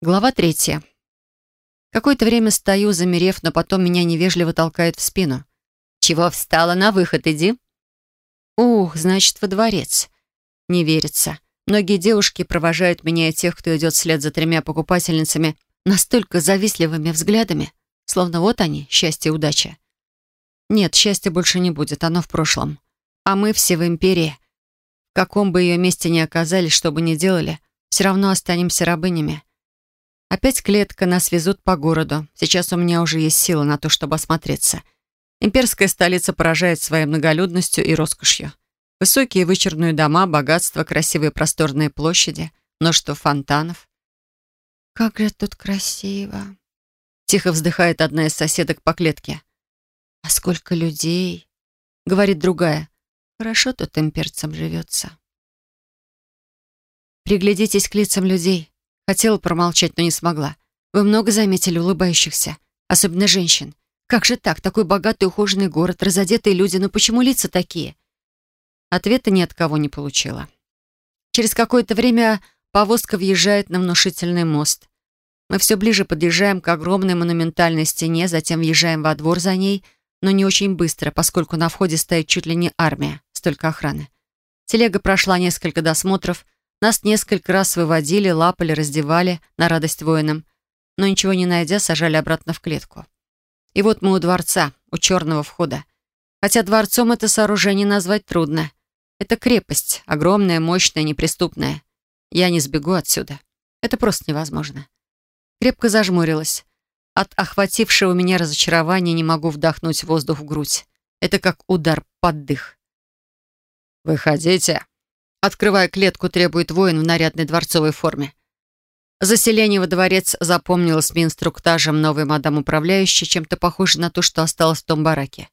Глава третья. Какое-то время стою, замерев, но потом меня невежливо толкают в спину. «Чего встала? На выход иди!» «Ух, значит, во дворец!» Не верится. Многие девушки провожают меня и тех, кто идет вслед за тремя покупательницами, настолько завистливыми взглядами, словно вот они, счастье и удача. Нет, счастья больше не будет, оно в прошлом. А мы все в империи. В каком бы ее месте ни оказались, что бы ни делали, все равно останемся рабынями. Опять клетка, нас везут по городу. Сейчас у меня уже есть сила на то, чтобы осмотреться. Имперская столица поражает своей многолюдностью и роскошью. Высокие вычерные дома, богатство, красивые просторные площади, множество фонтанов. «Как же тут красиво!» Тихо вздыхает одна из соседок по клетке. «А сколько людей!» — говорит другая. «Хорошо тут имперцам живется». Приглядитесь к лицам людей. Хотела промолчать, но не смогла. Вы много заметили улыбающихся, особенно женщин. Как же так? Такой богатый ухоженный город, разодетые люди, но почему лица такие? Ответа ни от кого не получила. Через какое-то время повозка въезжает на внушительный мост. Мы все ближе подъезжаем к огромной монументальной стене, затем въезжаем во двор за ней, но не очень быстро, поскольку на входе стоит чуть ли не армия, столько охраны. Телега прошла несколько досмотров, нас несколько раз выводили, лапали, раздевали на радость воинам, но ничего не найдя, сажали обратно в клетку. И вот мы у дворца, у черного входа. Хотя дворцом это сооружение назвать трудно. Это крепость, огромная, мощная, неприступная. Я не сбегу отсюда. Это просто невозможно. Крепко зажмурилась. От охватившего меня разочарования не могу вдохнуть воздух в грудь. Это как удар под дых. «Выходите», Открывая клетку, требует воин в нарядной дворцовой форме. Заселение во дворец запомнилось мне инструктажем новой мадам управляющей, чем-то похоже на то, что осталось в том бараке.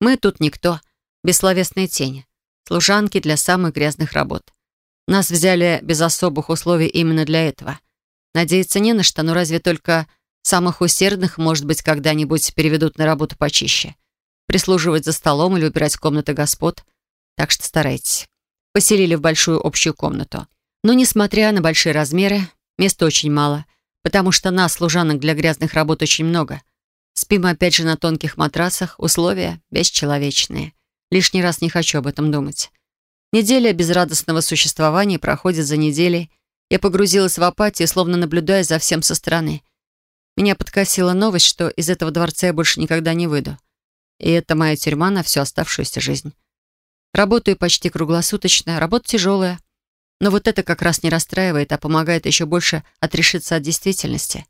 Мы тут никто, бессловесные тени, служанки для самых грязных работ. Нас взяли без особых условий именно для этого. Надеяться не на что, но разве только самых усердных, может быть, когда-нибудь переведут на работу почище. Прислуживать за столом или убирать комнаты господ. Так что старайтесь поселили в большую общую комнату. Но, несмотря на большие размеры, места очень мало, потому что нас, служанок для грязных работ, очень много. Спим опять же на тонких матрасах, условия бесчеловечные. Лишний раз не хочу об этом думать. Неделя безрадостного существования проходит за неделей. Я погрузилась в апатию, словно наблюдая за всем со стороны. Меня подкосила новость, что из этого дворца я больше никогда не выйду. И это моя тюрьма на всю оставшуюся жизнь. Работаю почти круглосуточно, работа тяжелая. Но вот это как раз не расстраивает, а помогает еще больше отрешиться от действительности.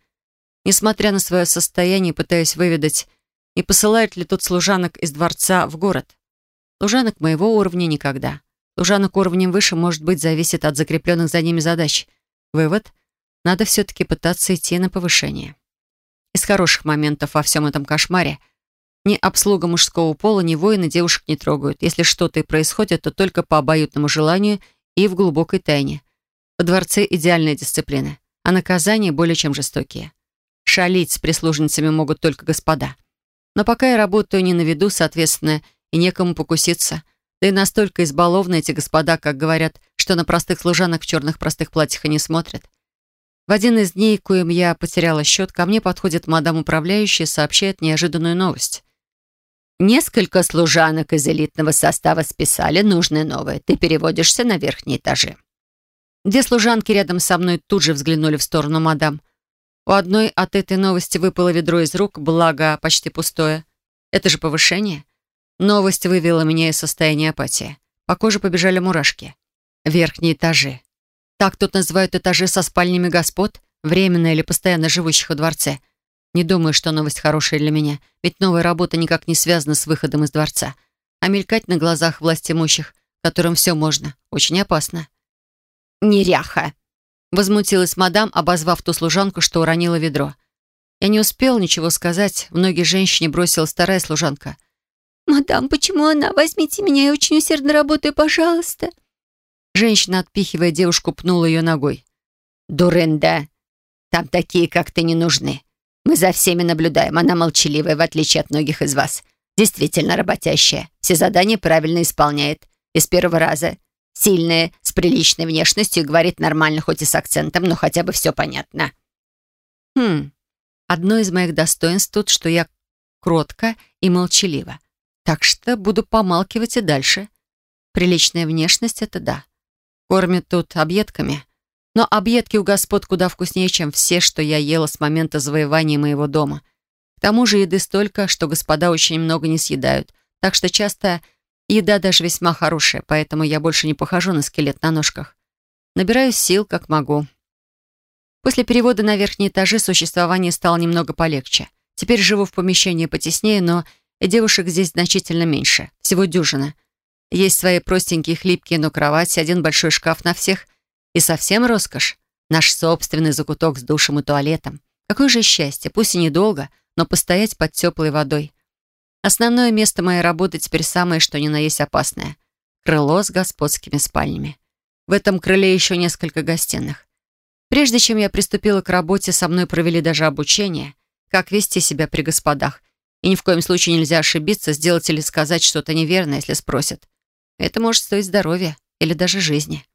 Несмотря на свое состояние, пытаюсь выведать, не посылают ли тут служанок из дворца в город. Служанок моего уровня никогда. Служанок уровнем выше, может быть, зависит от закрепленных за ними задач. Вывод — надо все-таки пытаться идти на повышение. Из хороших моментов во всем этом кошмаре — ни обслуга мужского пола, ни воины девушек не трогают. Если что-то и происходит, то только по обоюдному желанию и в глубокой тайне. В дворце идеальная дисциплина, а наказания более чем жестокие. Шалить с прислужницами могут только господа. Но пока я работаю не на виду, соответственно, и некому покуситься. Да и настолько избалованы эти господа, как говорят, что на простых служанок в черных простых платьях и не смотрят. В один из дней, коим я потеряла счет, ко мне подходит мадам управляющая и сообщает неожиданную новость. Несколько служанок из элитного состава списали, нужны новые. Ты переводишься на верхние этажи. Две служанки рядом со мной тут же взглянули в сторону мадам. У одной от этой новости выпало ведро из рук, благо почти пустое. Это же повышение. Новость вывела меня из состояния апатии. По коже побежали мурашки. Верхние этажи. Так тут называют этажи со спальнями господ, временно или постоянно живущих во дворце — не думаю, что новость хорошая для меня, ведь новая работа никак не связана с выходом из дворца. А мелькать на глазах власть имущих, которым все можно, очень опасно. «Неряха!» — возмутилась мадам, обозвав ту служанку, что уронила ведро. Я не успел ничего сказать. В ноги женщине бросилась вторая служанка. «Мадам, почему она? Возьмите меня, я очень усердно работаю, пожалуйста». Женщина, отпихивая девушку, пнула ее ногой. «Дурында! Там такие, как ты, не нужны. Мы за всеми наблюдаем. Она молчаливая, в отличие от многих из вас. Действительно работящая. Все задания правильно исполняет. Из первого раза. Сильная, с приличной внешностью говорит нормально, хоть и с акцентом, но хотя бы все понятно. Хм, одно из моих достоинств тут, что я кротка и молчалива. Так что буду помалкивать и дальше. Приличная внешность — это да. Кормят тут объедками. Но объедки у господ куда вкуснее, чем все, что я ела с момента завоевания моего дома. К тому же еды столько, что господа очень много не съедают. Так что часто еда даже весьма хорошая, поэтому я больше не похожу на скелет на ножках. Набираюсь сил, как могу. После перевода на верхние этажи существование стало немного полегче. Теперь живу в помещении потеснее, но девушек здесь значительно меньше. Всего дюжина. Есть свои простенькие, хлипкие, но кровати, один большой шкаф на всех. И совсем роскошь. Наш собственный закуток с душем и туалетом. Какое же счастье, пусть и недолго, но постоять под теплой водой. Основное место моей работы теперь самое, что ни на есть опасное. Крыло с господскими спальнями. В этом крыле еще несколько гостиных. Прежде чем я приступила к работе, со мной провели даже обучение, как вести себя при господах. И ни в коем случае нельзя ошибиться, сделать или сказать что-то неверное, если спросят. Это может стоить здоровья или даже жизни.